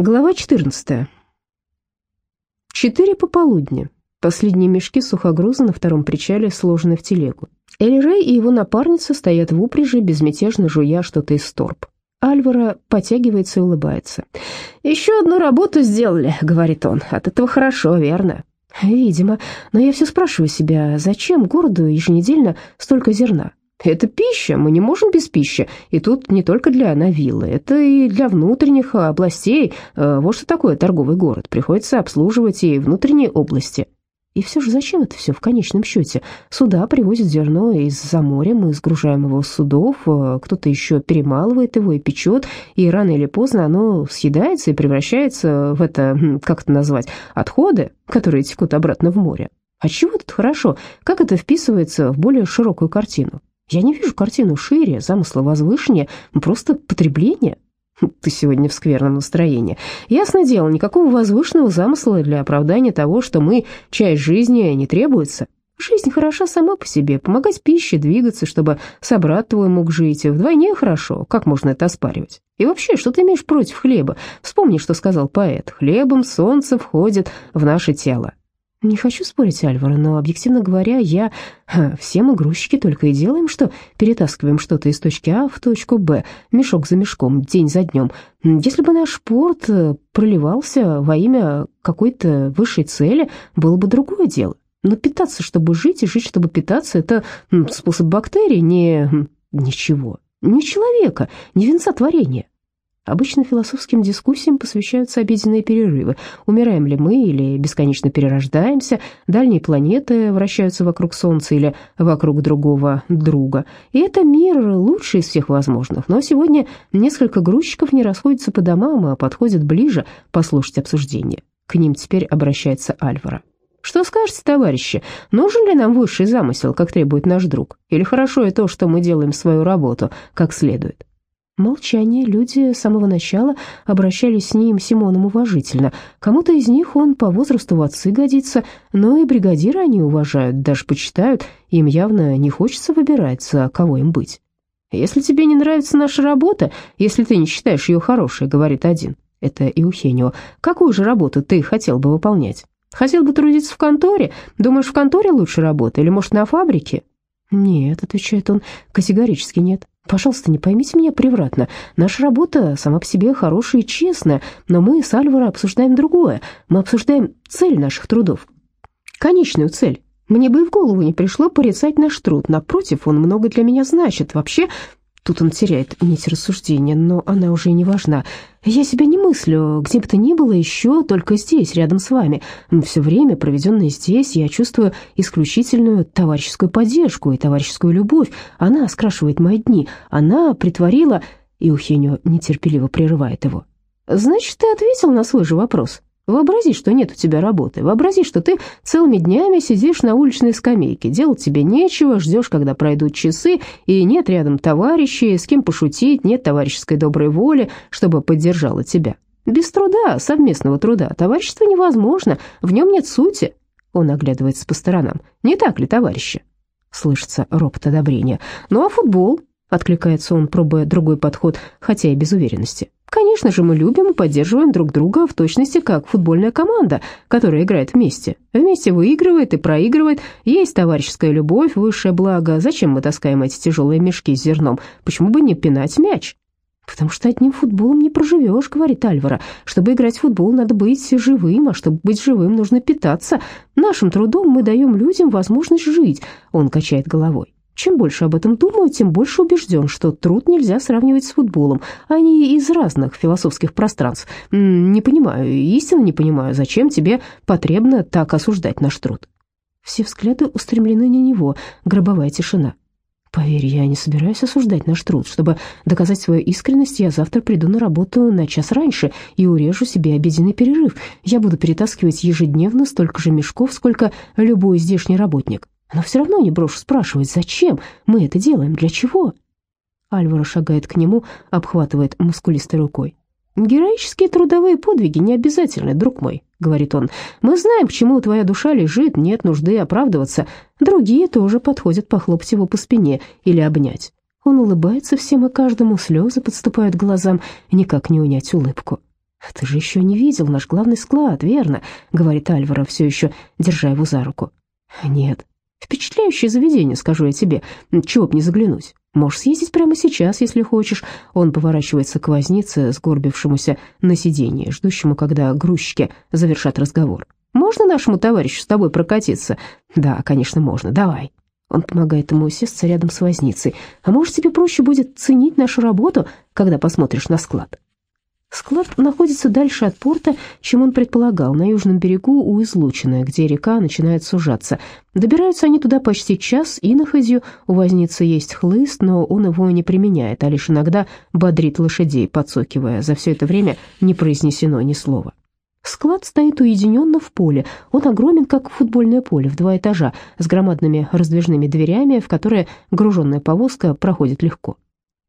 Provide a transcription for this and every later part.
Глава 14. Четыре пополудни. Последние мешки сухогруза на втором причале сложены в телегу. Элирей и его напарница стоят в упряжи, безмятежно жуя что-то из торп. Альвара потягивается и улыбается. «Еще одну работу сделали», — говорит он. «От этого хорошо, верно?» «Видимо. Но я все спрашиваю себя, зачем городу еженедельно столько зерна? Это пища, мы не можем без пищи. И тут не только для Навиллы, это и для внутренних областей. Э, вот что такое торговый город. Приходится обслуживать и внутренние области. И все же зачем это все в конечном счете? Сюда привозят зерно из-за моря, мы сгружаем его с судов, э, кто-то еще перемалывает его и печет, и рано или поздно оно съедается и превращается в это, как это назвать, отходы, которые текут обратно в море. А чего тут хорошо? Как это вписывается в более широкую картину? Я не вижу картину шире, замысла возвышения, просто потребление. Ты сегодня в скверном настроении. Ясно дело, никакого возвышенного замысла для оправдания того, что мы, часть жизни, не требуется. Жизнь хороша сама по себе, помогать пище, двигаться, чтобы собрат твой мог жить. Вдвойне хорошо, как можно это оспаривать? И вообще, что ты имеешь против хлеба? Вспомни, что сказал поэт. Хлебом солнце входит в наше тело. Не хочу спорить, Альвара, но, объективно говоря, я... Все мы грузчики только и делаем, что перетаскиваем что-то из точки А в точку Б, мешок за мешком, день за днем. Если бы наш порт э, проливался во имя какой-то высшей цели, было бы другое дело. Но питаться, чтобы жить, и жить, чтобы питаться, это способ бактерий, не... ничего, не человека, не венца творения. Обычно философским дискуссиям посвящаются обеденные перерывы. Умираем ли мы или бесконечно перерождаемся, дальние планеты вращаются вокруг Солнца или вокруг другого друга. И это мир лучший из всех возможных. Но сегодня несколько грузчиков не расходятся по домам, а подходят ближе послушать обсуждение. К ним теперь обращается Альвара. Что скажете, товарищи, нужен ли нам высший замысел, как требует наш друг? Или хорошо и то, что мы делаем свою работу как следует? Молчание. Люди с самого начала обращались с ним Симоном уважительно. Кому-то из них он по возрасту в отцы годится, но и бригадира они уважают, даже почитают. Им явно не хочется выбирать, за кого им быть. «Если тебе не нравится наша работа, если ты не считаешь ее хорошей», — говорит один. Это Иухенио. «Какую же работу ты хотел бы выполнять? Хотел бы трудиться в конторе? Думаешь, в конторе лучше работа или, может, на фабрике?» «Нет», — отвечает он, — «категорически нет. Пожалуйста, не поймите меня превратно. Наша работа сама по себе хорошая и честная, но мы с Альваро обсуждаем другое. Мы обсуждаем цель наших трудов. Конечную цель. Мне бы и в голову не пришло порицать наш труд. Напротив, он много для меня значит. Вообще, Тут он теряет нить рассуждения, но она уже не важна. Я себя не мыслю, где бы то ни было еще, только здесь, рядом с вами. Все время, проведенное здесь, я чувствую исключительную товарищескую поддержку и товарищескую любовь. Она скрашивает мои дни. Она притворила... И Ухеню нетерпеливо прерывает его. «Значит, ты ответил на свой же вопрос?» Вообрази, что нет у тебя работы. Вообрази, что ты целыми днями сидишь на уличной скамейке. Делать тебе нечего, ждешь, когда пройдут часы, и нет рядом товарищей, с кем пошутить, нет товарищеской доброй воли, чтобы поддержала тебя. Без труда, совместного труда, товарищество невозможно, в нем нет сути. Он оглядывается по сторонам. Не так ли, товарищи? Слышится ропот одобрения. Ну а футбол? Откликается он, пробуя другой подход, хотя и без уверенности. Конечно же, мы любим и поддерживаем друг друга в точности, как футбольная команда, которая играет вместе. Вместе выигрывает и проигрывает, есть товарищеская любовь, высшее благо. Зачем мы таскаем эти тяжелые мешки с зерном? Почему бы не пинать мяч? «Потому что одним футболом не проживешь», — говорит Альвара. «Чтобы играть в футбол, надо быть живым, а чтобы быть живым, нужно питаться. Нашим трудом мы даем людям возможность жить», — он качает головой. Чем больше об этом думаю, тем больше убежден, что труд нельзя сравнивать с футболом. Они из разных философских пространств. Не понимаю, истинно не понимаю, зачем тебе потребно так осуждать наш труд. Все взгляды устремлены на него, гробовая тишина. Поверь, я не собираюсь осуждать наш труд. Чтобы доказать свою искренность, я завтра приду на работу на час раньше и урежу себе обеденный перерыв. Я буду перетаскивать ежедневно столько же мешков, сколько любой здешний работник. Но все равно не брошу спрашивать, зачем мы это делаем, для чего?» Альвара шагает к нему, обхватывает мускулистой рукой. «Героические трудовые подвиги не обязательны, друг мой», — говорит он. «Мы знаем, к чему твоя душа лежит, нет нужды оправдываться. Другие тоже подходят похлопать его по спине или обнять». Он улыбается всем и каждому, слезы подступают к глазам, никак не унять улыбку. «Ты же еще не видел наш главный склад, верно?» — говорит Альвара, все еще держа его за руку. «Нет. Впечатляющее заведение, скажу я тебе. Чего б не заглянуть. Можешь съездить прямо сейчас, если хочешь». Он поворачивается к вознице, сгорбившемуся на сиденье, ждущему, когда грузчики завершат разговор. «Можно нашему товарищу с тобой прокатиться?» «Да, конечно, можно. Давай». Он помогает ему усесться рядом с возницей. «А может, тебе проще будет ценить нашу работу, когда посмотришь на склад?» Склад находится дальше от порта, чем он предполагал, на южном берегу у излучины, где река начинает сужаться. Добираются они туда почти час, и находью у возницы есть хлыст, но он его не применяет, а лишь иногда бодрит лошадей, подсокивая. За все это время не произнесено ни слова. Склад стоит уединенно в поле. Он огромен, как футбольное поле, в два этажа, с громадными раздвижными дверями, в которые груженная повозка проходит легко.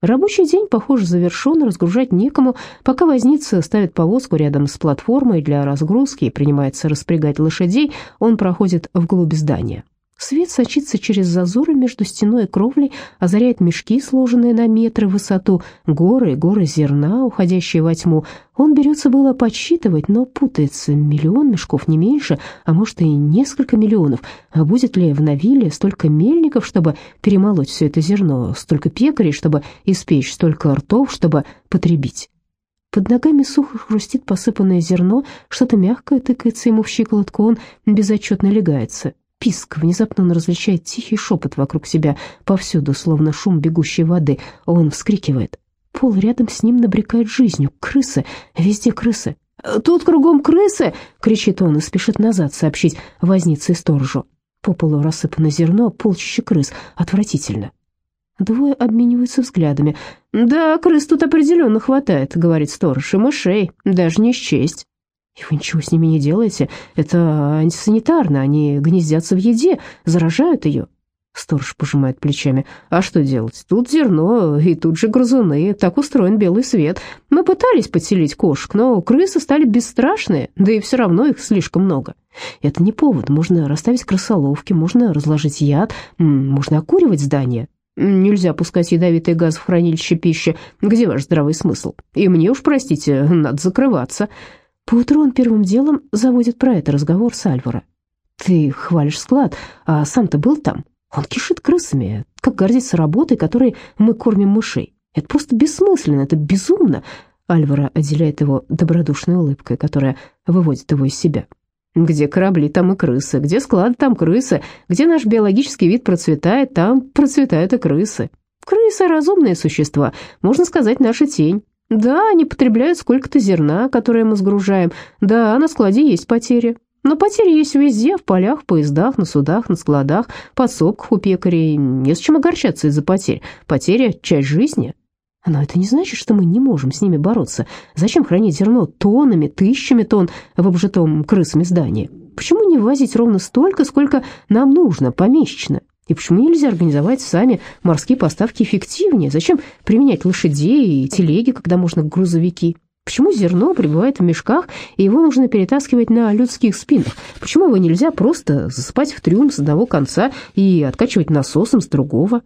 Рабочий день, похоже, завершен, разгружать некому, пока возница ставит повозку рядом с платформой для разгрузки и принимается распрягать лошадей, он проходит вглубь здания. Свет сочится через зазоры между стеной и кровлей, озаряет мешки, сложенные на метры в высоту, горы и горы зерна, уходящие во тьму. Он берется было подсчитывать, но путается. Миллион мешков не меньше, а может и несколько миллионов. А будет ли в Навиле столько мельников, чтобы перемолоть все это зерно, столько пекарей, чтобы испечь, столько ртов, чтобы потребить? Под ногами сухо хрустит посыпанное зерно, что-то мягкое тыкается ему в щиколотку, он безотчетно легается писк. Внезапно он различает тихий шепот вокруг себя, повсюду, словно шум бегущей воды. Он вскрикивает. Пол рядом с ним набрекает жизнью. Крысы, везде крысы. «Тут кругом крысы!» — кричит он и спешит назад сообщить вознице и сторожу. По полу рассыпано зерно, полчища крыс. Отвратительно. Двое обмениваются взглядами. «Да, крыс тут определенно хватает», — говорит сторож, — «и мышей, даже не счесть». И вы ничего с ними не делаете. Это антисанитарно, они гнездятся в еде, заражают ее. Сторож пожимает плечами. А что делать? Тут зерно, и тут же грызуны. Так устроен белый свет. Мы пытались подселить кошек, но крысы стали бесстрашные, да и все равно их слишком много. Это не повод. Можно расставить крысоловки, можно разложить яд, можно окуривать здание. Нельзя пускать ядовитый газ в хранилище пищи. Где ваш здравый смысл? И мне уж, простите, надо закрываться. Поутру он первым делом заводит про это разговор с Альваро. «Ты хвалишь склад, а сам-то был там? Он кишит крысами. Как гордится работой, которой мы кормим мышей? Это просто бессмысленно, это безумно!» Альваро отделяет его добродушной улыбкой, которая выводит его из себя. «Где корабли, там и крысы. Где склад, там крысы. Где наш биологический вид процветает, там процветают и крысы. Крысы — разумные существа, можно сказать, наша тень. Да, они потребляют сколько-то зерна, которое мы сгружаем. Да, на складе есть потери. Но потери есть везде, в полях, поездах, на судах, на складах, подсобках у пекарей. Не с чем огорчаться из-за потерь. Потеря – часть жизни. Но это не значит, что мы не можем с ними бороться. Зачем хранить зерно тоннами, тысячами тонн в обжитом крысами здании? Почему не ввозить ровно столько, сколько нам нужно, помесячно? И почему нельзя организовать сами морские поставки эффективнее? Зачем применять лошадей и телеги, когда можно грузовики? Почему зерно прибывает в мешках, и его нужно перетаскивать на людских спинах? Почему его нельзя просто засыпать в трюм с одного конца и откачивать насосом с другого?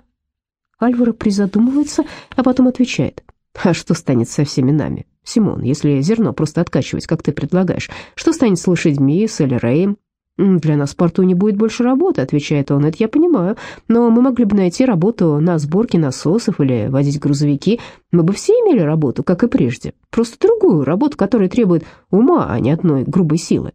Альвара призадумывается, а потом отвечает. А что станет со всеми нами? Симон, если зерно просто откачивать, как ты предлагаешь, что станет с лошадьми, с Эльреем? «Для нас в порту не будет больше работы», — отвечает он, — «это я понимаю, но мы могли бы найти работу на сборке насосов или водить грузовики. Мы бы все имели работу, как и прежде, просто другую работу, которая требует ума, а не одной грубой силы».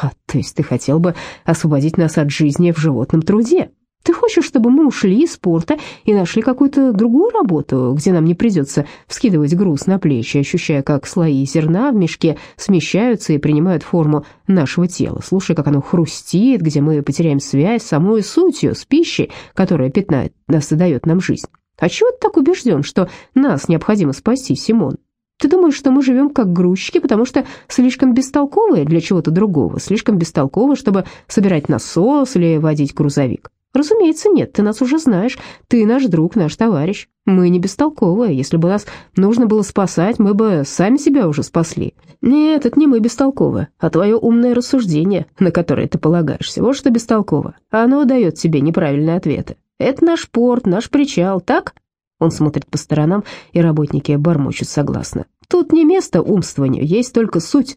«А, то есть ты хотел бы освободить нас от жизни в животном труде?» Ты хочешь, чтобы мы ушли из спорта и нашли какую-то другую работу, где нам не придется вскидывать груз на плечи, ощущая, как слои зерна в мешке смещаются и принимают форму нашего тела, слушая, как оно хрустит, где мы потеряем связь с самой сутью, с пищей, которая пятнает нас и дает нам жизнь. А чего ты так убежден, что нас необходимо спасти, Симон? Ты думаешь, что мы живем как грузчики, потому что слишком бестолковые для чего-то другого, слишком бестолковые, чтобы собирать насос или водить грузовик? «Разумеется, нет, ты нас уже знаешь. Ты наш друг, наш товарищ. Мы не бестолковые. Если бы нас нужно было спасать, мы бы сами себя уже спасли. Нет, это не мы бестолковые, а твое умное рассуждение, на которое ты полагаешься. Вот что бестолково. Оно дает тебе неправильные ответы. Это наш порт, наш причал, так?» Он смотрит по сторонам, и работники бормочут согласно. Тут не место умствованию, есть только суть.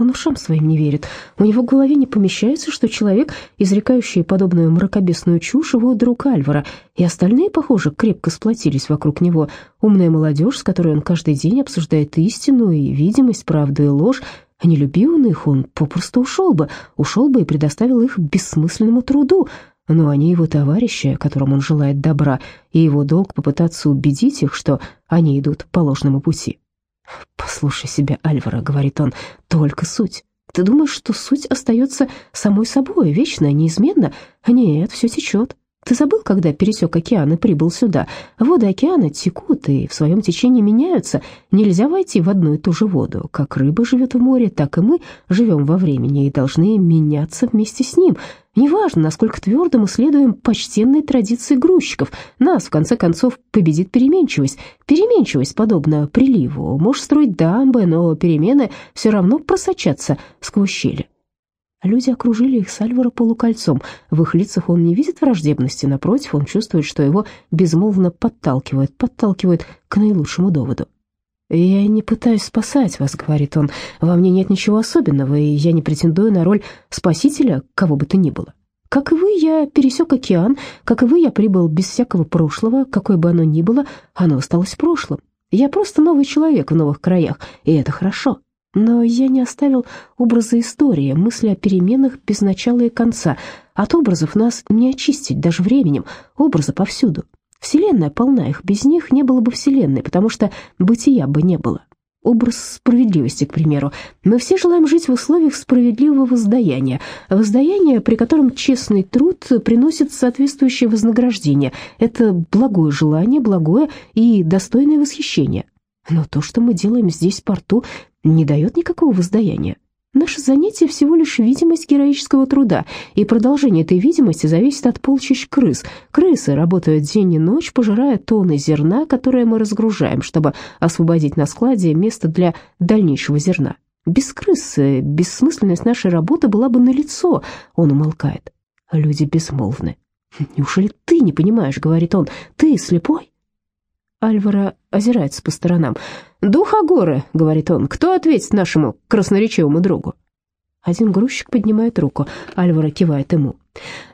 Он ушам своим не верит. У него в голове не помещается, что человек, изрекающий подобную мракобесную чушь, его друг Альвара, и остальные, похоже, крепко сплотились вокруг него. Умная молодежь, с которой он каждый день обсуждает истину и видимость, правду и ложь, а не любил он их, он попросту ушел бы, ушел бы и предоставил их бессмысленному труду. Но они его товарищи, которым он желает добра, и его долг попытаться убедить их, что они идут по ложному пути. «Послушай себя, Альвара», — говорит он, — «только суть. Ты думаешь, что суть остается самой собой, вечно, неизменно? Нет, все течет. Ты забыл, когда пересек океан и прибыл сюда? Воды океана текут и в своем течении меняются. Нельзя войти в одну и ту же воду. Как рыба живет в море, так и мы живем во времени и должны меняться вместе с ним. Неважно, насколько твердо мы следуем почтенной традиции грузчиков, нас, в конце концов, победит переменчивость. Переменчивость, подобно приливу. Можешь строить дамбы, но перемены все равно просочатся сквозь щели. Люди окружили их с Альвара полукольцом. В их лицах он не видит враждебности, напротив, он чувствует, что его безмолвно подталкивает, подталкивает к наилучшему доводу. «Я не пытаюсь спасать вас», — говорит он, — «во мне нет ничего особенного, и я не претендую на роль спасителя, кого бы то ни было. Как и вы, я пересек океан, как и вы, я прибыл без всякого прошлого, какое бы оно ни было, оно осталось в прошлом. Я просто новый человек в новых краях, и это хорошо». Но я не оставил образа истории, мысли о переменах без начала и конца. От образов нас не очистить даже временем, образы повсюду. Вселенная полна их, без них не было бы Вселенной, потому что бытия бы не было. Образ справедливости, к примеру. Мы все желаем жить в условиях справедливого воздаяния. Воздаяния, при котором честный труд приносит соответствующее вознаграждение. Это благое желание, благое и достойное восхищение. Но то, что мы делаем здесь, в порту, не дает никакого воздаяния. Наше занятие всего лишь видимость героического труда, и продолжение этой видимости зависит от полчищ крыс. Крысы работают день и ночь, пожирая тонны зерна, которое мы разгружаем, чтобы освободить на складе место для дальнейшего зерна. Без крысы бессмысленность нашей работы была бы налицо, он умолкает. Люди безмолвны. «Неужели ты не понимаешь?» — говорит он. «Ты слепой?» Альвара озирается по сторонам. «Дух Агоры», — говорит он, — «кто ответит нашему красноречивому другу?» Один грузчик поднимает руку, Альвара кивает ему.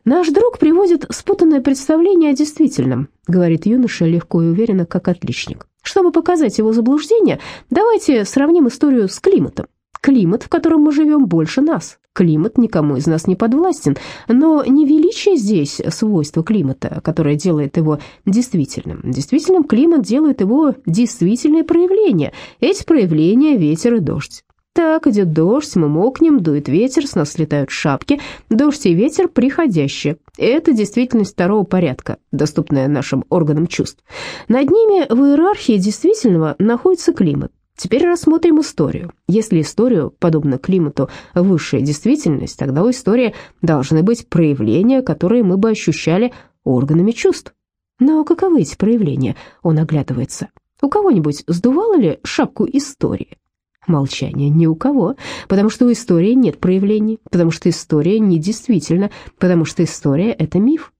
«Наш друг приводит спутанное представление о действительном», — говорит юноша легко и уверенно, как отличник. «Чтобы показать его заблуждение, давайте сравним историю с климатом. Климат, в котором мы живем, больше нас. Климат никому из нас не подвластен, но не величие здесь свойство климата, которое делает его действительным. Действительным климат делает его действительные проявления. Эти проявления – ветер и дождь. Так, идет дождь, мы мокнем, дует ветер, с нас слетают шапки. Дождь и ветер приходящие. Это действительность второго порядка, доступная нашим органам чувств. Над ними в иерархии действительного находится климат. Теперь рассмотрим историю. Если историю, подобно климату, высшая действительность, тогда у истории должны быть проявления, которые мы бы ощущали органами чувств. Но каковы эти проявления? Он оглядывается. У кого-нибудь сдувало ли шапку истории? Молчание ни у кого, потому что у истории нет проявлений, потому что история недействительна, потому что история — это миф.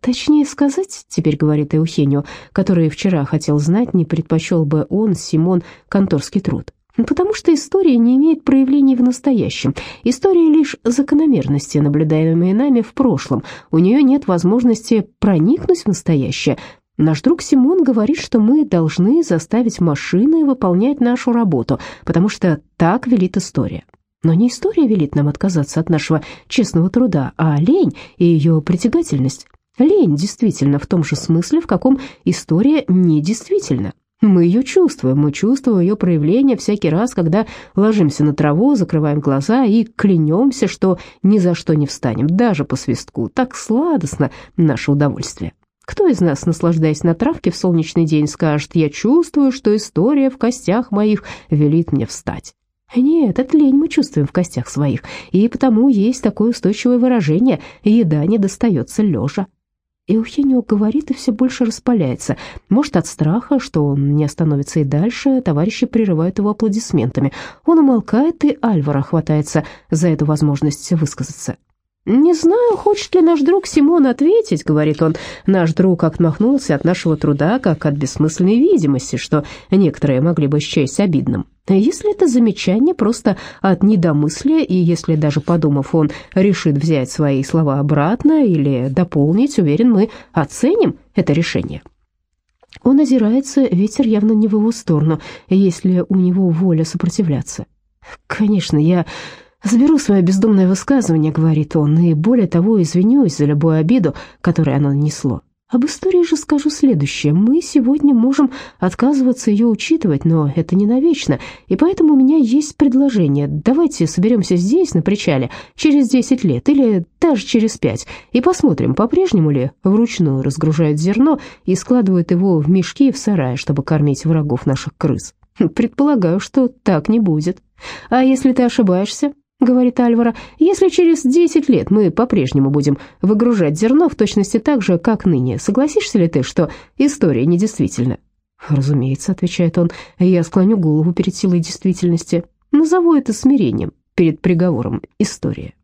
Точнее сказать, теперь говорит Эухенио, который вчера хотел знать, не предпочел бы он, Симон, конторский труд. Потому что история не имеет проявлений в настоящем. История лишь закономерности, наблюдаемые нами в прошлом. У нее нет возможности проникнуть в настоящее. Наш друг Симон говорит, что мы должны заставить машины выполнять нашу работу, потому что так велит история. Но не история велит нам отказаться от нашего честного труда, а лень и ее притягательность. Лень действительно в том же смысле, в каком история недействительна. Мы ее чувствуем, мы чувствуем ее проявление всякий раз, когда ложимся на траву, закрываем глаза и клянемся, что ни за что не встанем, даже по свистку. Так сладостно наше удовольствие. Кто из нас, наслаждаясь на травке в солнечный день, скажет «Я чувствую, что история в костях моих велит мне встать»? Нет, это лень мы чувствуем в костях своих, и потому есть такое устойчивое выражение «еда не достается лежа». Эухенио говорит и все больше распаляется. Может, от страха, что он не остановится и дальше, товарищи прерывают его аплодисментами. Он умолкает, и Альвара хватается за эту возможность высказаться. «Не знаю, хочет ли наш друг Симон ответить», — говорит он. «Наш друг отмахнулся от нашего труда, как от бессмысленной видимости, что некоторые могли бы счесть обидным. Если это замечание просто от недомыслия, и если даже подумав, он решит взять свои слова обратно или дополнить, уверен, мы оценим это решение». Он озирается, ветер явно не в его сторону, если у него воля сопротивляться. «Конечно, я заберу свое бездумное высказывание», — говорит он, «и более того извинюсь за любую обиду, которую оно нанесло. Об истории же скажу следующее. Мы сегодня можем отказываться ее учитывать, но это не навечно, и поэтому у меня есть предложение. Давайте соберемся здесь, на причале, через 10 лет или даже через 5, и посмотрим, по-прежнему ли вручную разгружают зерно и складывают его в мешки в сарае, чтобы кормить врагов наших крыс. Предполагаю, что так не будет. А если ты ошибаешься, — говорит Альвара, — «если через десять лет мы по-прежнему будем выгружать зерно в точности так же, как ныне, согласишься ли ты, что история недействительна?» «Разумеется», — отвечает он, — «я склоню голову перед силой действительности. Назову это смирением перед приговором истории».